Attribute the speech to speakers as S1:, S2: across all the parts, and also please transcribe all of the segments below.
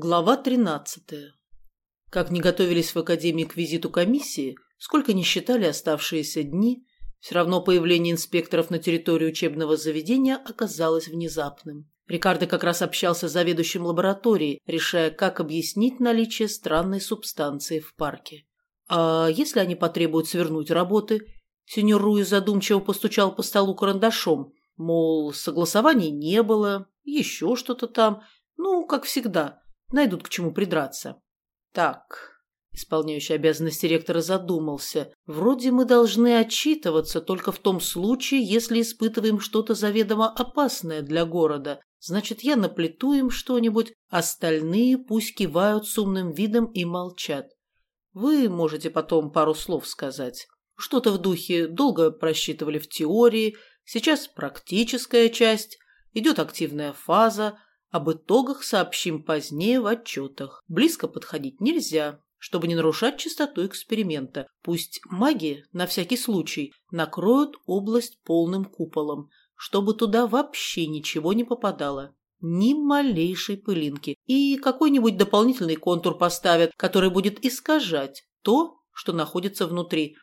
S1: Глава 13. Как не готовились в Академии к визиту комиссии, сколько не считали оставшиеся дни, все равно появление инспекторов на территории учебного заведения оказалось внезапным. Рикардо как раз общался с заведующим лабораторией, решая, как объяснить наличие странной субстанции в парке. А если они потребуют свернуть работы? Сеньор Руи задумчиво постучал по столу карандашом, мол, согласований не было, еще что-то там, ну, как всегда – Найдут к чему придраться. Так, исполняющий обязанности ректора задумался. Вроде мы должны отчитываться только в том случае, если испытываем что-то заведомо опасное для города. Значит, я наплету им что-нибудь, остальные пусть кивают с умным видом и молчат. Вы можете потом пару слов сказать. Что-то в духе долго просчитывали в теории, сейчас практическая часть, идет активная фаза, об итогах сообщим позднее в отчетах. Близко подходить нельзя, чтобы не нарушать чистоту эксперимента. Пусть маги, на всякий случай, накроют область полным куполом, чтобы туда вообще ничего не попадало. Ни малейшей пылинки. И какой-нибудь дополнительный контур поставят, который будет искажать то, что находится внутри.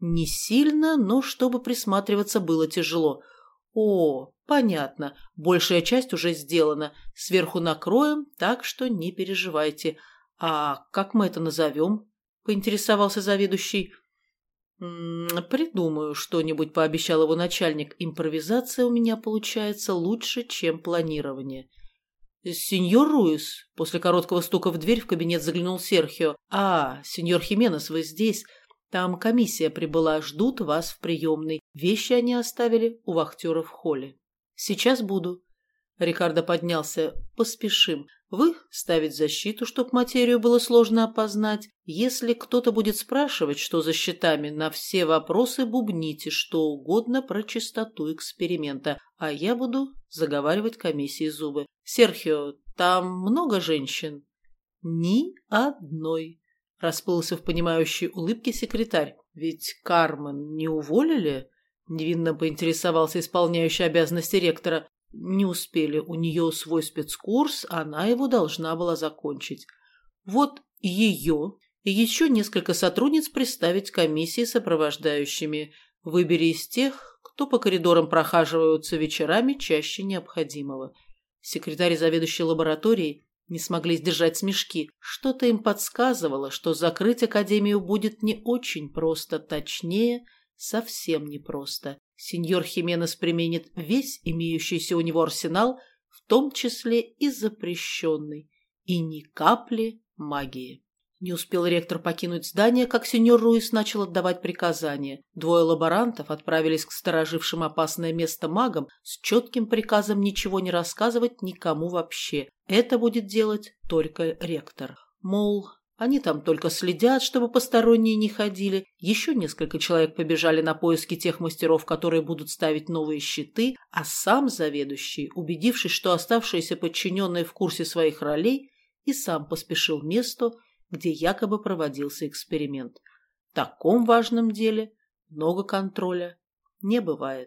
S1: Не сильно, но чтобы присматриваться было тяжело – «О, понятно. Большая часть уже сделана. Сверху накроем, так что не переживайте. А как мы это назовем?» – поинтересовался заведующий. «Придумаю что-нибудь», – пообещал его начальник. «Импровизация у меня получается лучше, чем планирование». «Сеньор Руис», – после короткого стука в дверь в кабинет заглянул Серхио. «А, сеньор Хименес, вы здесь. Там комиссия прибыла, ждут вас в приемной. Вещи они оставили у вахтера в холле. Сейчас буду. Рикардо поднялся. Поспешим. Вы ставить защиту, чтоб материю было сложно опознать. Если кто-то будет спрашивать, что за счетами, на все вопросы бубните что угодно про чистоту эксперимента, а я буду заговаривать комиссии зубы. Серхио, там много женщин? Ни одной. Расплылся в понимающей улыбке секретарь. «Ведь Кармен не уволили?» Невинно поинтересовался исполняющий обязанности ректора. Не успели, у нее свой спецкурс, она его должна была закончить. Вот ее и еще несколько сотрудниц представить комиссии сопровождающими. Выбери из тех, кто по коридорам прохаживаются вечерами чаще необходимого. Секретарь заведующей лабораторией не смогли сдержать смешки. Что-то им подсказывало, что закрыть Академию будет не очень просто, точнее, совсем непросто. Сеньор Хименес применит весь имеющийся у него арсенал, в том числе и запрещенный, и ни капли магии. Не успел ректор покинуть здание, как сеньор Руис начал отдавать приказания. Двое лаборантов отправились к сторожившим опасное место магам с четким приказом ничего не рассказывать никому вообще. Это будет делать только ректор. Мол, они там только следят, чтобы посторонние не ходили. Еще несколько человек побежали на поиски тех мастеров, которые будут ставить новые щиты, а сам заведующий, убедившись, что оставшиеся подчиненные в курсе своих ролей, и сам поспешил к месту, где якобы проводился эксперимент. В таком важном деле много контроля не бывает.